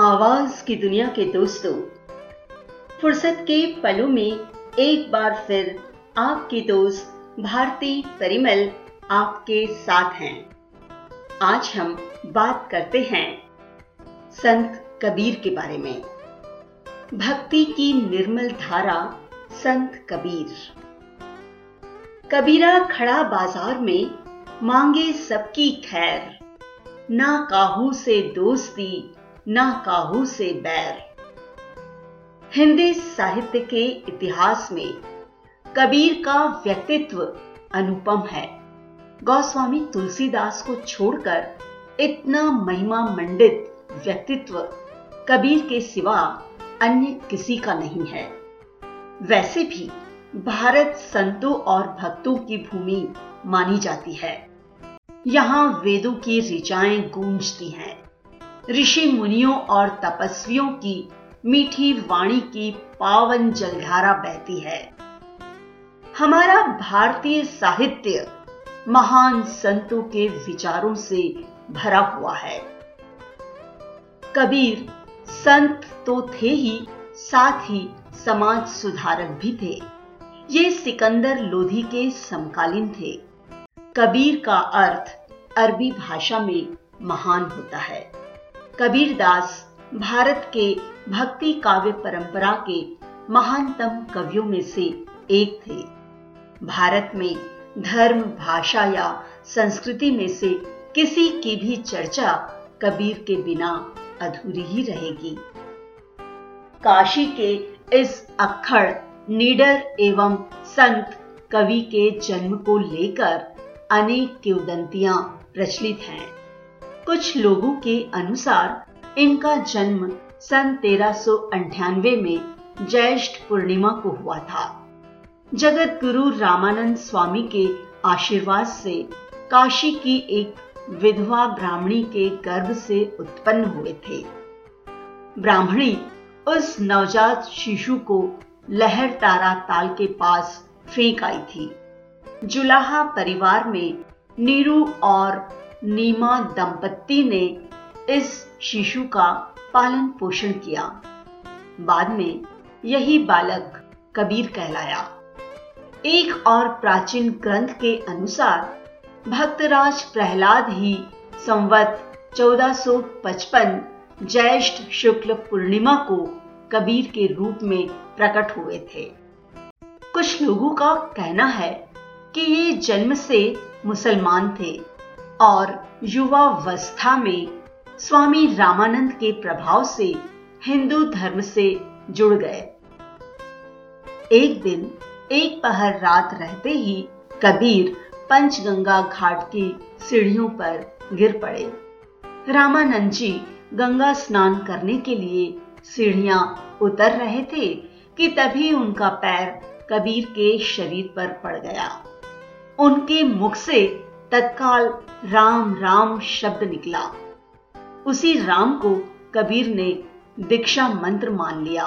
आवाज़ की दुनिया के दोस्तों, फुर्सत के पलों में एक बार फिर आपकी दोस्त भारती परिमल आपके साथ हैं। आज हम बात करते हैं संत कबीर के बारे में। भक्ति की निर्मल धारा संत कबीर। कबीरा खड़ा बाज़ार में मांगे सबकी खैर, ना काहू से दोस्ती ना काहू से बैर। हिंदी साहित्य के इतिहास में कबीर का व्यक्तित्व अनुपम है। गौस्वामी तुलसीदास को छोड़कर इतना महिमा मंडित व्यक्तित्व कबीर के सिवा अन्य किसी का नहीं है। वैसे भी भारत संतों और भक्तों की भूमि मानी जाती है। यहाँ वेदों की ऋचाएँ गूंजती हैं। ऋषि मुनियों और तपस्वियों की मीठी वाणी की पावन जलधारा बहती है। हमारा भारतीय साहित्य महान संतों के विचारों से भरा हुआ है। कबीर संत तो थे ही, साथ ही समाज सुधारक भी थे। ये सिकंदर लोधी के समकालीन थे। कबीर का अर्थ अरबी भाषा में महान होता है। कबीर दास, भारत के भक्ति काव्य परंपरा के महानतम कवियों में से एक थे। भारत में धर्म, भाषा या संस्कृति में से किसी की भी चर्चा कबीर के बिना अधूरी ही रहेगी। काशी के इस अखड़ नीडर एवं संत कवि के जन्म को लेकर अनेक किवदंतियाँ प्रचलित हैं। कुछ लोगों के अनुसार इनका जन्म सन तेरह में ज्येष्ठ पूर्णिमा को हुआ था। जगत गुरु रामानंद स्वामी के आशीर्वाद से काशी की एक विधवा ब्राह्मणी के गर्भ से उत्पन्न हुए थे। ब्राह्मणी उस नवजात शिशु को लहर तारा ताल के पास फेंक आई थी। जुलाहा परिवार में नीरू और नीमा दंपत्ति ने इस शिशु का पालन पोषण किया। बाद में यही बालक कबीर कहलाया। एक और प्राचीन ग्रंथ के अनुसार, भक्तराज प्रहलाद ही संवत 1455 ज्येष्ठ शुक्ल पूर्णिमा को कबीर के रूप में प्रकट हुए थे। कुछ लोगों का कहना है कि ये जन्म से मुसलमान थे। और युवावस्था में स्वामी रामानंद के प्रभाव से हिंदू धर्म से जुड़ गए। एक दिन, एक पहर रात रहते ही कबीर पंचगंगा घाट की सीढ़ियों पर गिर पड़े। रामानंद जी गंगा स्नान करने के लिए सीढ़ियाँ उतर रहे थे कि तभी उनका पैर कबीर के शरीर पर पड़ गया। उनके मुख से तत्काल राम राम शब्द निकला। उसी राम को कबीर ने दीक्षा मंत्र मान लिया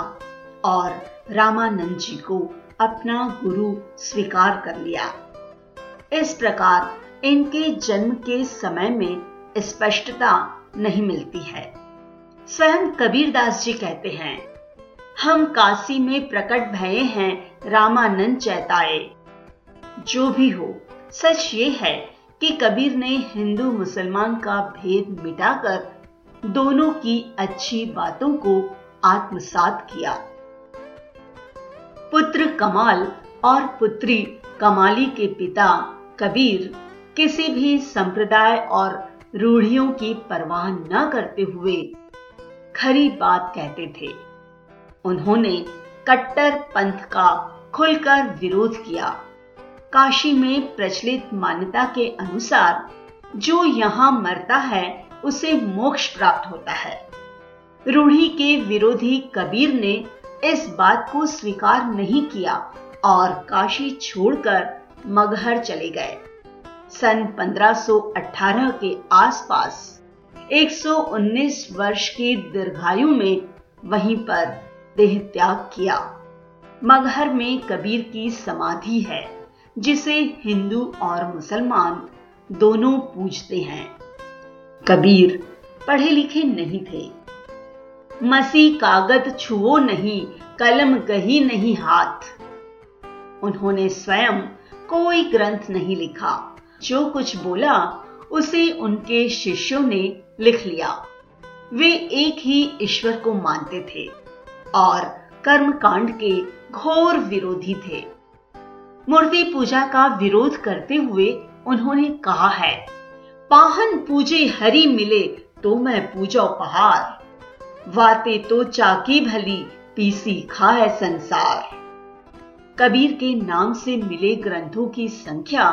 और रामानंद जी को अपना गुरु स्वीकार कर लिया। इस प्रकार इनके जन्म के समय में स्पष्टता नहीं मिलती है। स्वयं कबीरदास जी कहते हैं, हम काशी में प्रकट भये हैं रामानंद चैताए। जो भी हो, सच ये है कि कबीर ने हिंदू मुसलमान का भेद मिटाकर दोनों की अच्छी बातों को आत्मसात किया। पुत्र कमाल और पुत्री कमाली के पिता कबीर किसी भी संप्रदाय और रूढ़ियों की परवाह न करते हुए खरी बात कहते थे। उन्होंने कट्टर पंथ का खुलकर विरोध किया। काशी में प्रचलित मान्यता के अनुसार, जो यहाँ मरता है, उसे मोक्ष प्राप्त होता है। रूढ़ी के विरोधी कबीर ने इस बात को स्वीकार नहीं किया और काशी छोड़कर मगहर चले गए। सन 1518 के आसपास 119 वर्ष की दीर्घायु में वहीं पर देह त्याग किया। मगहर में कबीर की समाधि है। जिसे हिंदू और मुसलमान दोनों पूजते हैं। कबीर पढ़े लिखे नहीं थे। मसी कागत छुओ नहीं, कलम गही नहीं हाथ। उन्होंने स्वयं कोई ग्रंथ नहीं लिखा। जो कुछ बोला, उसे उनके शिष्यों ने लिख लिया। वे एक ही ईश्वर को मानते थे और कर्मकांड के घोर विरोधी थे। मूर्ति पूजा का विरोध करते हुए उन्होंने कहा है, पाहन पूजे हरि मिले तो मैं पूजा पहाड़। वाते तो चाकी भली पीसी खाए संसार। कबीर के नाम से मिले ग्रंथों की संख्या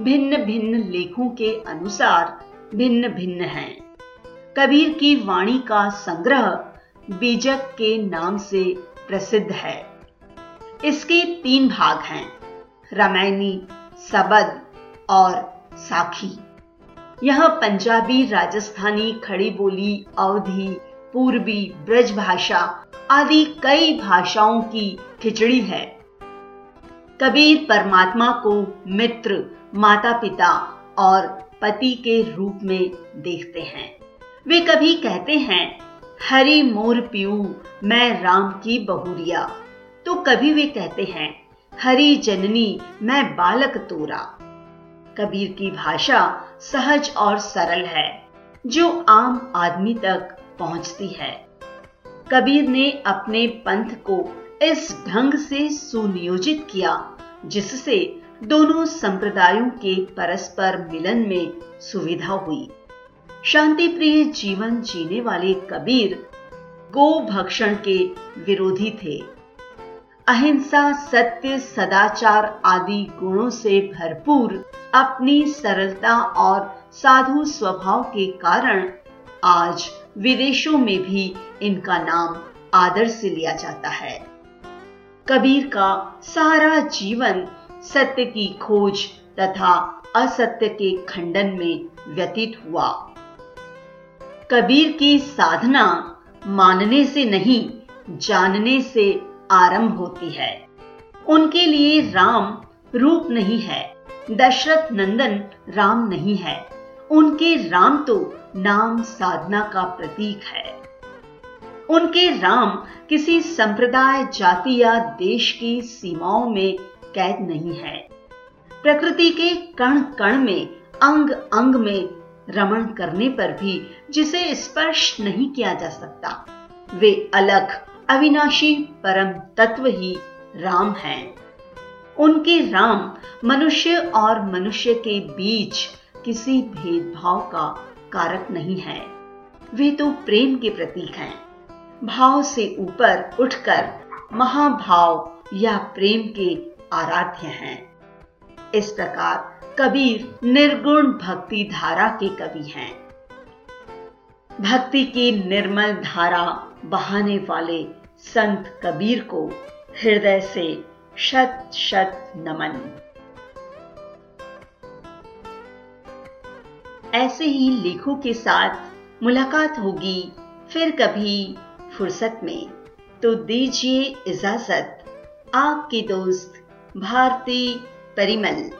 भिन्न भिन्न लेखों के अनुसार भिन्न भिन्न है। कबीर की वाणी का संग्रह बीजक के नाम से प्रसिद्ध है। इसके तीन भाग हैं। रामायणी, सबद और साखी। यह पंजाबी, राजस्थानी, खड़ी बोली, अवधि, पूर्वी, ब्रज भाषा आदि कई भाषाओं की खिचड़ी है। कबीर परमात्मा को मित्र माता पिता और पति के रूप में देखते हैं। वे कभी कहते हैं, हरि मोर पियू, मैं राम की बहुरिया। तो कभी वे कहते हैं हरि जननी, मैं बालक तोरा। कबीर की भाषा सहज और सरल है, जो आम आदमी तक पहुँचती है। कबीर ने अपने पंथ को इस ढंग से सुनियोजित किया, जिससे दोनों संप्रदायों के परस्पर मिलन में सुविधा हुई। शांति प्रिय जीवन जीने वाले कबीर गो भक्षण के विरोधी थे। अहिंसा, सत्य, सदाचार आदि गुणों से भरपूर अपनी सरलता और साधु स्वभाव के कारण आज विदेशों में भी इनका नाम आदर से लिया जाता है। कबीर का सारा जीवन सत्य की खोज तथा असत्य के खंडन में व्यतीत हुआ। कबीर की साधना मानने से नहीं, जानने से आरंभ होती है। उनके लिए राम रूप नहीं है, दशरथ नंदन राम नहीं है। उनके राम तो नाम साधना का प्रतीक है। उनके राम किसी संप्रदाय, जाति या देश की सीमाओं में कैद नहीं है। प्रकृति के कण कण में, अंग अंग में रमण करने पर भी जिसे स्पर्श नहीं किया जा सकता, वे अलग अविनाशी परम तत्व ही राम हैं। उनके राम मनुष्य और मनुष्य के बीच किसी भेदभाव का कारक नहीं है। वे तो प्रेम के प्रतीक हैं। भाव से ऊपर उठकर महाभाव या प्रेम के आराध्य हैं। इस प्रकार कबीर निर्गुण भक्ति धारा के कवि हैं। भक्ति की निर्मल धारा बहाने वाले संत कबीर को हृदय से शत शत नमन। ऐसे ही लेखों के साथ मुलाकात होगी फिर कभी फुर्सत में। तो दीजिए इजाज़त आपकी दोस्त भारती परिमल।